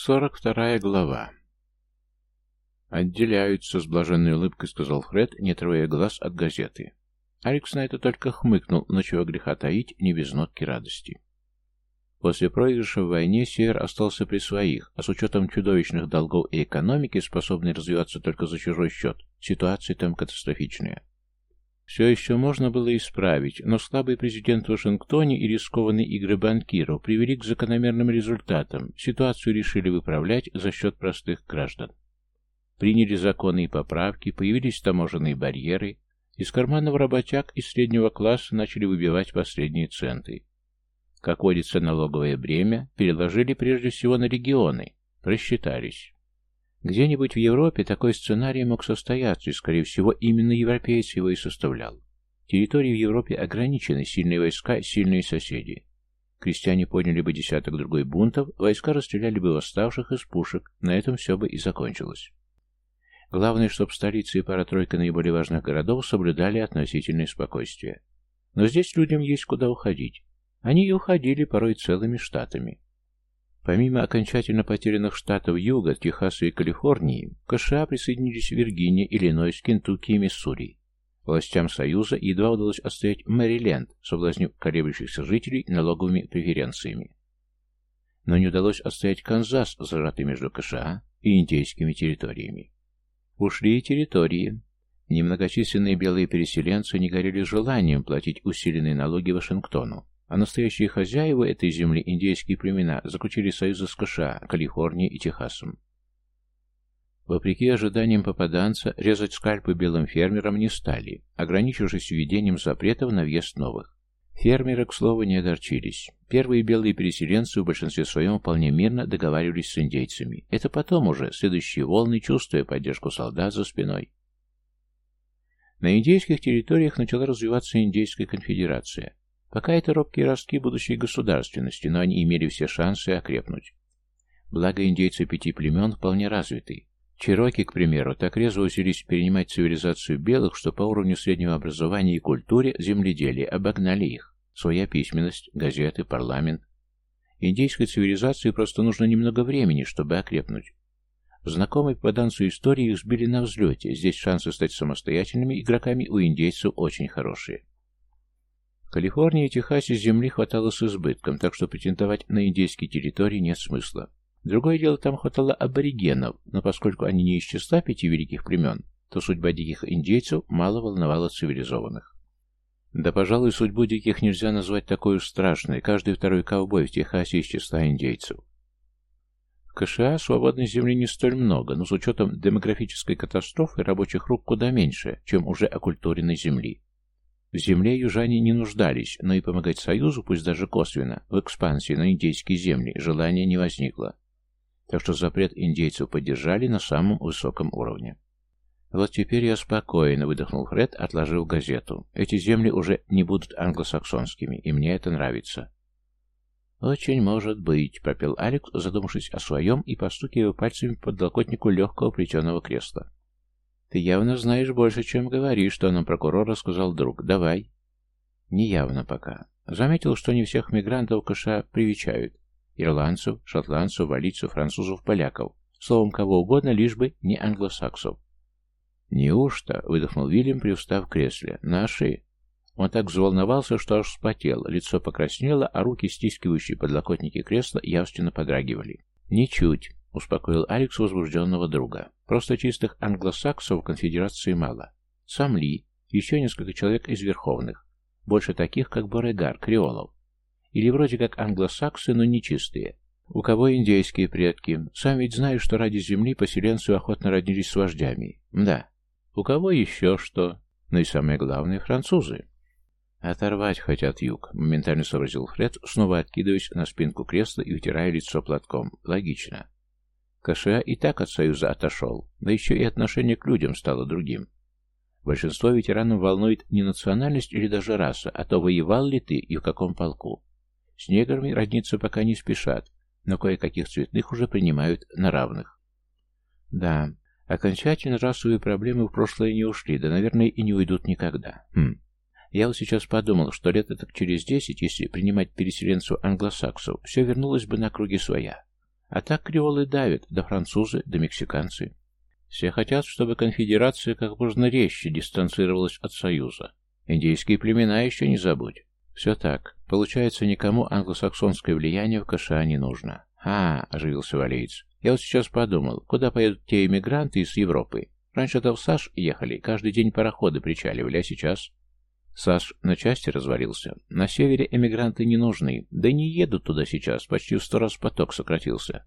42 глава. «Отделяются», — с блаженной улыбкой сказал Фред, не отрывая глаз от газеты. Алекс на это только хмыкнул, но чего греха таить, не без нотки радости. После проигрыша в войне Север остался при своих, а с учетом чудовищных долгов и экономики, способной развиваться только за чужой счет, ситуация там катастрофичная. Все еще можно было исправить, но слабый президент в Вашингтоне и рискованные игры банкиров привели к закономерным результатам. Ситуацию решили выправлять за счет простых граждан. Приняли законы и поправки, появились таможенные барьеры, из карманов работяг из среднего класса начали выбивать последние центы. Как водится налоговое бремя, переложили прежде всего на регионы, просчитались. Где-нибудь в Европе такой сценарий мог состояться, и, скорее всего, именно европеец его и составлял. Территории в Европе ограничены, сильные войска, сильные соседи. Крестьяне подняли бы десяток другой бунтов, войска расстреляли бы восставших из пушек, на этом все бы и закончилось. Главное, чтобы столицы и пара-тройка наиболее важных городов соблюдали относительное спокойствие. Но здесь людям есть куда уходить. Они и уходили порой целыми штатами. Помимо окончательно потерянных штатов Юга, Техаса и Калифорнии, к США присоединились Виргиния, Иллинойс, Кентукки и Миссури. Властям Союза едва удалось отстоять Мэриленд, соблазнив колеблющихся жителей налоговыми преференциями. Но не удалось отстоять Канзас, зажатый между США и индейскими территориями. Ушли и территории. Немногочисленные белые переселенцы не горели желанием платить усиленные налоги Вашингтону, а настоящие хозяева этой земли, индейские племена, заключили союзы с США, Калифорнией и Техасом. Вопреки ожиданиям попаданца, резать скальпы белым фермерам не стали, ограничившись введением запретов на въезд новых. Фермеры, к слову, не огорчились. Первые белые переселенцы в большинстве своем вполне мирно договаривались с индейцами. Это потом уже, следующие волны, чувствуя поддержку солдат за спиной. На индейских территориях начала развиваться индейская конфедерация. Пока это робкие ростки будущей государственности, но они имели все шансы окрепнуть. Благо индейцы пяти племен вполне развиты. Чероки, к примеру, так резво усилились перенимать цивилизацию белых, что по уровню среднего образования и культуре земледелия обогнали их. Своя письменность, газеты, парламент. Индейской цивилизации просто нужно немного времени, чтобы окрепнуть. В знакомой попаданцу истории их сбили на взлете. Здесь шансы стать самостоятельными игроками у индейцев очень хорошие. Калифорнии и Техасе земли хватало с избытком, так что претендовать на индейские территории нет смысла. Другое дело, там хватало аборигенов, но поскольку они не из числа пяти великих племен, то судьба диких индейцев мало волновала цивилизованных. Да, пожалуй, судьбу диких нельзя назвать такой страшной. Каждый второй ковбой в Техасе из числа индейцев. В КША свободной земли не столь много, но с учетом демографической катастрофы рабочих рук куда меньше, чем уже оккультуренной земли. В земле южане не нуждались, но и помогать Союзу, пусть даже косвенно, в экспансии на индейские земли желания не возникло. Так что запрет индейцев поддержали на самом высоком уровне. «Вот теперь я спокоен», — выдохнул Фред, отложив газету. «Эти земли уже не будут англосаксонскими, и мне это нравится». «Очень может быть», — пропел Алекс, задумавшись о своем и постукивая пальцами по подлокотнику легкого плетеного кресла. «Ты явно знаешь больше, чем говоришь, что нам прокурор рассказал друг. Давай». «Не явно пока. Заметил, что не всех мигрантов Кыша привечают. Ирландцев, шотландцев, валийцев, французов, поляков. Словом, кого угодно, лишь бы не англосаксов». «Неужто?» — выдохнул Вильям, привстав в кресле. «Наши?» Он так взволновался, что аж вспотел, лицо покраснело, а руки, стискивающие подлокотники кресла, явственно подрагивали. «Ничуть. — успокоил Алекс возбужденного друга. «Просто чистых англосаксов в конфедерации мало. Сам Ли, еще несколько человек из верховных. Больше таких, как Борегар, креолов. Или вроде как англосаксы, но не чистые. У кого индейские предки. Сам ведь знаешь, что ради земли поселенцы охотно родились с вождями. Да. У кого еще что? Ну и самое главное, французы. «Оторвать хотят юг», — моментально сообразил Фред, снова откидываясь на спинку кресла и утирая лицо платком. «Логично. КША и так от Союза отошел, да еще и отношение к людям стало другим. Большинство ветеранов волнует не национальность или даже раса, а то воевал ли ты и в каком полку. С неграми родниться пока не спешат, но кое-каких цветных уже принимают на равных. Да, окончательно расовые проблемы в прошлое не ушли, да, наверное, и не уйдут никогда. Хм. Я вот сейчас подумал, что лет так через десять, если принимать переселенцев англосаксов, все вернулось бы на круги своя. А так креолы давят, да французы, да мексиканцы. Все хотят, чтобы конфедерация как можно резче дистанцировалась от Союза. Индейские племена еще не забудь. Все так. Получается, никому англосаксонское влияние в КША не нужно. «А, — оживился Валеец, — я вот сейчас подумал, куда поедут те иммигранты из Европы? Раньше-то в САШ ехали, каждый день пароходы причаливали, а сейчас...» САШ на части развалился. На севере эмигранты не нужны, да не едут туда сейчас, почти в сто раз поток сократился.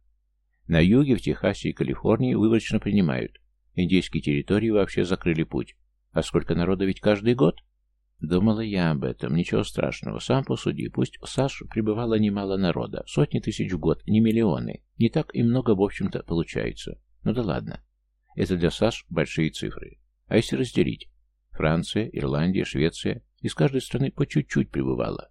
На юге, в Техасе и Калифорнии выборочно принимают. Индейские территории вообще закрыли путь. А сколько народа ведь каждый год? Думала я об этом. Ничего страшного. Сам посуди. Пусть в САШ прибывало немало народа. Сотни тысяч в год, не миллионы. Не так и много, в общем-то, получается. Ну да ладно. Это для САШ большие цифры. А если разделить? Франция, Ирландия, Швеция. Из каждой страны по чуть-чуть прибывало.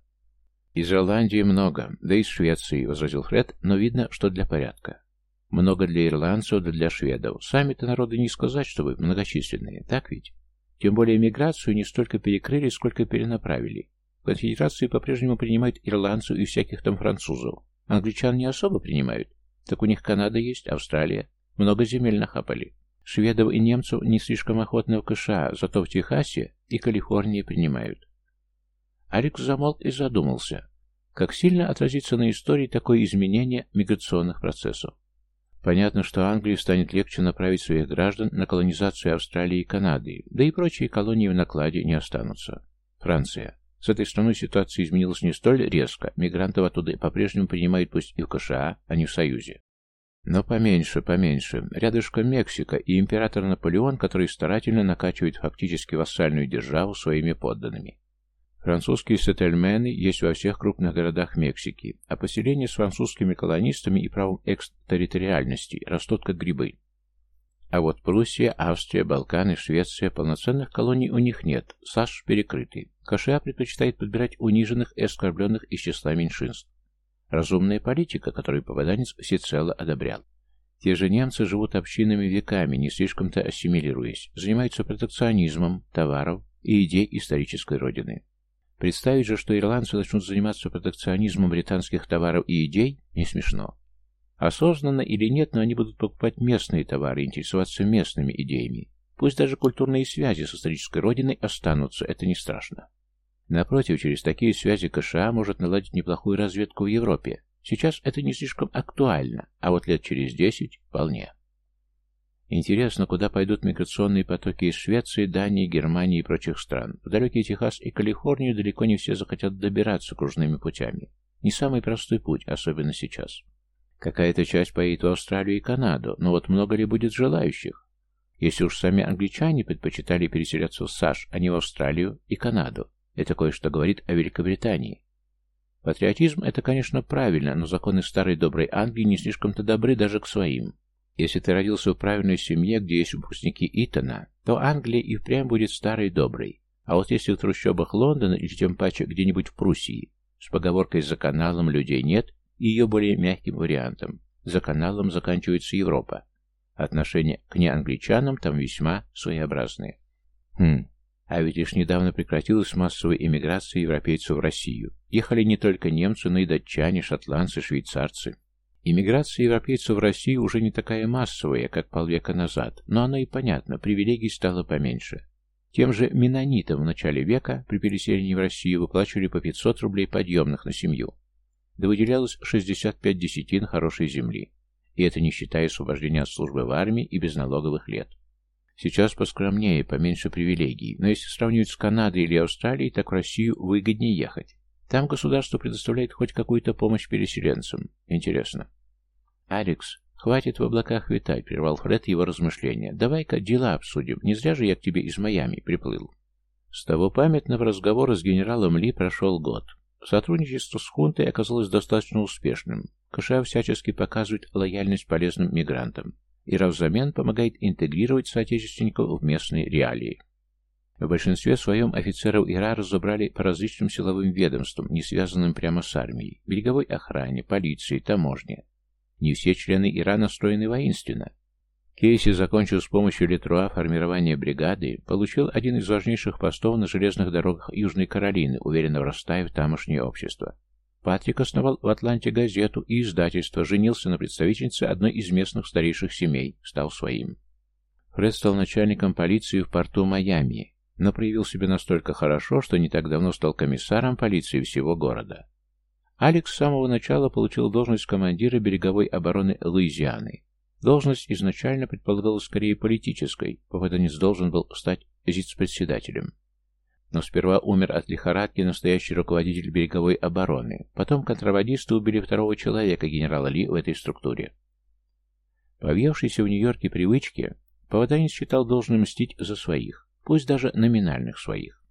Из Ирландии много, да и из Швеции, возразил Фред, но видно, что для порядка. Много для ирландцев, да для шведов. Сами-то народы не сказать, чтобы многочисленные, так ведь? Тем более миграцию не столько перекрыли, сколько перенаправили. Конфедерации по-прежнему принимают ирландцев и всяких там французов. Англичан не особо принимают. Так у них Канада есть, Австралия. Много земель нахапали. Шведов и немцев не слишком охотно в КША, зато в Техасе и Калифорнии принимают. Алекс замолк и задумался. Как сильно отразится на истории такое изменение миграционных процессов? Понятно, что Англии станет легче направить своих граждан на колонизацию Австралии и Канады, да и прочие колонии в накладе не останутся. Франция. С этой страной ситуация изменилась не столь резко, мигрантов оттуда по-прежнему принимают пусть и в КША, а не в Союзе. Но поменьше, поменьше. Рядышком Мексика и император Наполеон, который старательно накачивает фактически вассальную державу своими подданными. Французские сеттельмены есть во всех крупных городах Мексики, а поселения с французскими колонистами и правом экстерриториальности растут как грибы. А вот Пруссия, Австрия, Балканы, Швеция, полноценных колоний у них нет, САШ перекрыты. КША предпочитает подбирать униженных и оскорбленных из числа меньшинств. Разумная политика, которую попаданец всецело одобрял. Те же немцы живут общинами веками, не слишком-то ассимилируясь, занимаются протекционизмом товаров и идей исторической родины. Представить же, что ирландцы начнут заниматься протекционизмом британских товаров и идей, не смешно. Осознанно или нет, но они будут покупать местные товары, интересоваться местными идеями. Пусть даже культурные связи с исторической родиной останутся, это не страшно. Напротив, через такие связи КША может наладить неплохую разведку в Европе. Сейчас это не слишком актуально, а вот лет через десять – вполне. Интересно, куда пойдут миграционные потоки из Швеции, Дании, Германии и прочих стран. В далекий Техас и Калифорнию далеко не все захотят добираться кружными путями. Не самый простой путь, особенно сейчас. Какая-то часть поедет в Австралию и Канаду, но вот много ли будет желающих? Если уж сами англичане предпочитали переселяться в САШ, а не в Австралию и Канаду, это кое-что говорит о Великобритании. Патриотизм – это, конечно, правильно, но законы старой доброй Англии не слишком-то добры даже к своим. Если ты родился в правильной семье, где есть выпускники Итона, то Англия и впрямь будет старой доброй. А вот если в трущобах Лондона или тем паче где-нибудь в Пруссии, с поговоркой «за каналом людей нет» и ее более мягким вариантом «за каналом заканчивается Европа», отношения к неангличанам там весьма своеобразные. Хм, а ведь лишь недавно прекратилась массовая иммиграция европейцев в Россию. Ехали не только немцы, но и датчане, шотландцы, швейцарцы. Иммиграция европейцев в Россию уже не такая массовая, как полвека назад, но оно и понятно, привилегий стало поменьше. Тем же менонитам в начале века при переселении в Россию выплачивали по 500 рублей подъемных на семью. Да выделялось 65 десятин хорошей земли. И это не считая освобождения от службы в армии и безналоговых лет. Сейчас поскромнее, поменьше привилегий, но если сравнивать с Канадой или Австралией, так в Россию выгоднее ехать. Там государство предоставляет хоть какую-то помощь переселенцам. Интересно. «Алекс, хватит в облаках витать», — прервал Фред его размышления. «Давай-ка дела обсудим. Не зря же я к тебе из Майами приплыл». С того памятного разговора с генералом Ли прошел год. Сотрудничество с хунтой оказалось достаточно успешным. Кэша всячески показывает лояльность полезным мигрантам и взамен помогает интегрировать соотечественников в местные реалии. В большинстве своем офицеров ИРА разобрали по различным силовым ведомствам, не связанным прямо с армией, береговой охране, полиции, таможне. Не все члены ИРА настроены воинственно. Кейси закончил с помощью Летруа формирование бригады, получил один из важнейших постов на железных дорогах Южной Каролины, уверенно врастая в тамошнее общество. Патрик основал в Атланте газету и издательство, женился на представительнице одной из местных старейших семей, стал своим. Фред стал начальником полиции в порту Майами, но проявил себя настолько хорошо, что не так давно стал комиссаром полиции всего города. Алекс с самого начала получил должность командира береговой обороны Луизианы. Должность изначально предполагалась скорее политической, попаданец должен был стать зиц-председателем. Но сперва умер от лихорадки настоящий руководитель береговой обороны. Потом контрабандисты убили второго человека, генерала Ли, в этой структуре. По в Нью-Йорке привычке, попаданец считал должным мстить за своих, пусть даже номинальных своих.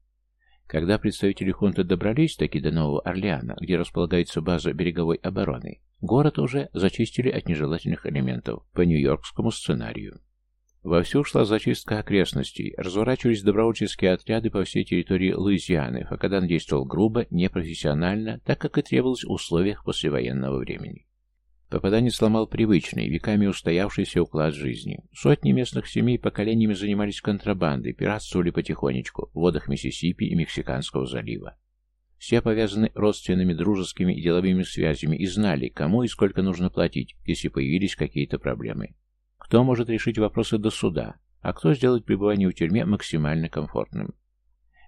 Когда представители хунты добрались таки до Нового Орлеана, где располагается база береговой обороны, город уже зачистили от нежелательных элементов по нью-йоркскому сценарию. Вовсю шла зачистка окрестностей, разворачивались добровольческие отряды по всей территории Луизианы, Факадан действовал грубо, непрофессионально, так как и требовалось в условиях послевоенного времени. Попаданец сломал привычный, веками устоявшийся уклад жизни. Сотни местных семей поколениями занимались контрабандой, пиратствовали потихонечку в водах Миссисипи и Мексиканского залива. Все повязаны родственными, дружескими и деловыми связями и знали, кому и сколько нужно платить, если появились какие-то проблемы. Кто может решить вопросы до суда, а кто сделать пребывание в тюрьме максимально комфортным.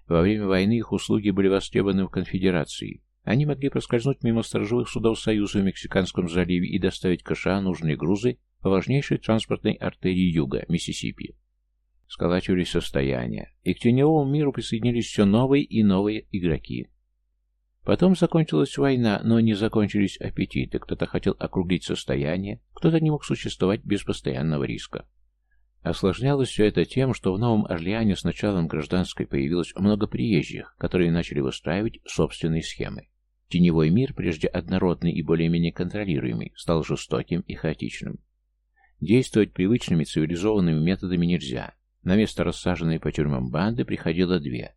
Во время войны их услуги были востребованы в конфедерации. Они могли проскользнуть мимо сторожевых судов Союза в Мексиканском заливе и доставить КША нужные грузы по важнейшей транспортной артерии юга, Миссисипи. Сколачивались состояния, и к теневому миру присоединились все новые и новые игроки. Потом закончилась война, но не закончились аппетиты. Кто-то хотел округлить состояние, кто-то не мог существовать без постоянного риска. Осложнялось все это тем, что в Новом Орлеане с началом гражданской появилось много приезжих, которые начали выстраивать собственные схемы. Теневой мир, прежде однородный и более-менее контролируемый, стал жестоким и хаотичным. Действовать привычными цивилизованными методами нельзя. На место рассаженной по тюрьмам банды приходило две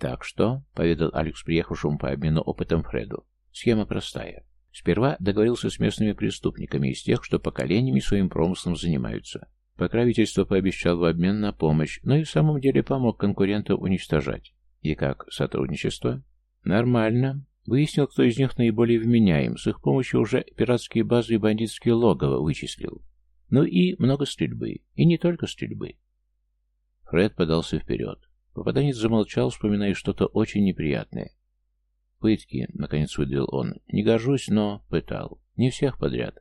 «Так что», — поведал Алекс приехавшему по обмену опытом Фреду, — «схема простая. Сперва договорился с местными преступниками из тех, что поколениями своим промыслом занимаются. Покровительство пообещал в обмен на помощь, но и в самом деле помог конкурентов уничтожать. И как, сотрудничество? Нормально. Выяснил, кто из них наиболее вменяем. С их помощью уже пиратские базы и бандитские логово вычислил. Ну и много стрельбы. И не только стрельбы. Фред подался вперед. Попаданец замолчал, вспоминая что-то очень неприятное. «Пытки», — наконец выдавил он. «Не горжусь, но пытал. Не всех подряд.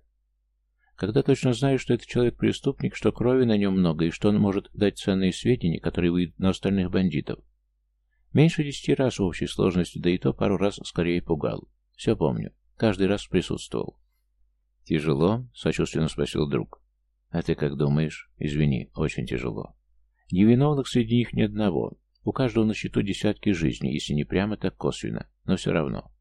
Когда точно знаешь, что это человек-преступник, что крови на нем много, и что он может дать ценные сведения, которые выйдут на остальных бандитов. Меньше десяти раз в общей сложности, да и то пару раз скорее пугал. Все помню. Каждый раз присутствовал. «Тяжело?» — сочувственно спросил друг. «А ты как думаешь?» «Извини, очень тяжело. Невиновных среди них ни одного. У каждого на счету десятки жизней, если не прямо, так косвенно. Но все равно.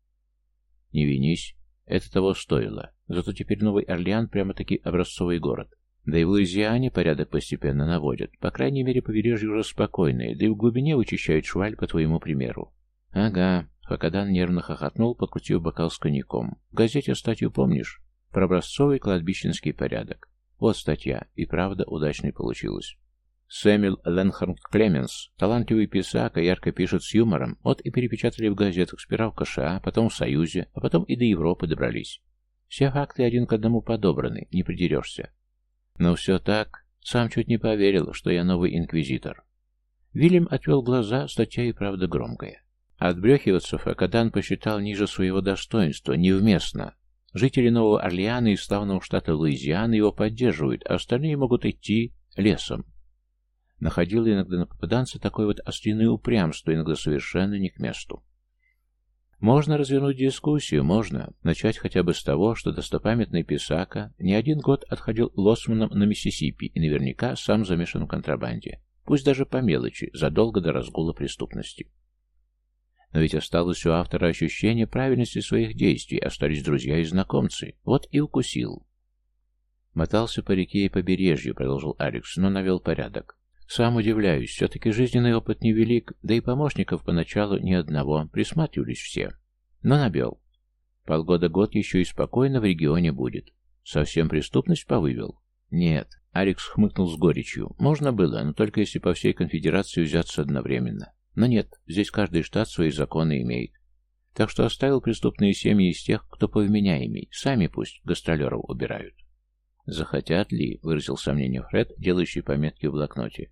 Не винись. Это того стоило. Зато теперь Новый Орлеан прямо-таки образцовый город. Да и в Луизиане порядок постепенно наводят. По крайней мере, побережье уже спокойное, да и в глубине вычищают шваль по твоему примеру. Ага. Хакадан нервно хохотнул, подкрутив бокал с коньяком. В газете статью помнишь? Про образцовый кладбищенский порядок. Вот статья. И правда удачной получилась. Сэмюэл Ленхарн Клеменс, талантливый писак, ярко пишет с юмором, вот и перепечатали в газетах сперва в КША, потом в Союзе, а потом и до Европы добрались. Все факты один к одному подобраны, не придерешься. Но все так, сам чуть не поверил, что я новый инквизитор. Вильям отвел глаза, статья и правда громкая. Отбрехиваться Факадан посчитал ниже своего достоинства, невместно. Жители Нового Орлеана и славного штата Луизианы его поддерживают, а остальные могут идти лесом находила иногда на попаданца такое вот остринное упрямство, иногда совершенно не к месту. Можно развернуть дискуссию, можно начать хотя бы с того, что достопамятный Писака не один год отходил лосманом на Миссисипи и наверняка сам замешан в контрабанде, пусть даже по мелочи, задолго до разгула преступности. Но ведь осталось у автора ощущение правильности своих действий, остались друзья и знакомцы, вот и укусил. Мотался по реке и побережью, продолжил Алекс, но навел порядок. Сам удивляюсь, все-таки жизненный опыт невелик, да и помощников поначалу ни одного, присматривались все. Но набел. Полгода-год еще и спокойно в регионе будет. Совсем преступность повывел? Нет. Алекс хмыкнул с горечью. Можно было, но только если по всей конфедерации взяться одновременно. Но нет, здесь каждый штат свои законы имеет. Так что оставил преступные семьи из тех, кто повменяемей. Сами пусть гастролеров убирают. «Захотят ли?» — выразил сомнение Фред, делающий пометки в блокноте.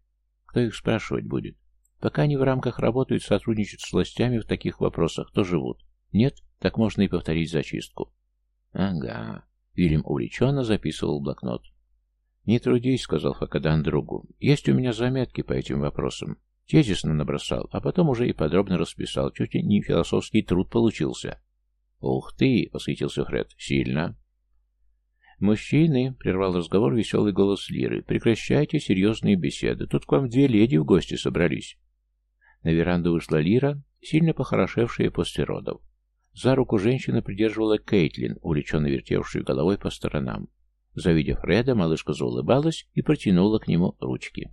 «Кто их спрашивать будет? Пока они в рамках работают, сотрудничают с властями в таких вопросах, то живут. Нет, так можно и повторить зачистку». «Ага». Вильям увлеченно записывал блокнот. «Не трудись», — сказал Факадан другу. «Есть у меня заметки по этим вопросам. Тезисно набросал, а потом уже и подробно расписал. Чуть не философский труд получился». «Ух ты!» — восхитился Фред. «Сильно». «Мужчины!» — прервал разговор веселый голос Лиры. «Прекращайте серьезные беседы. Тут к вам две леди в гости собрались». На веранду вышла Лира, сильно похорошевшая после родов. За руку женщина придерживала Кейтлин, увлеченно вертевшую головой по сторонам. Завидев Фреда, малышка заулыбалась и протянула к нему ручки.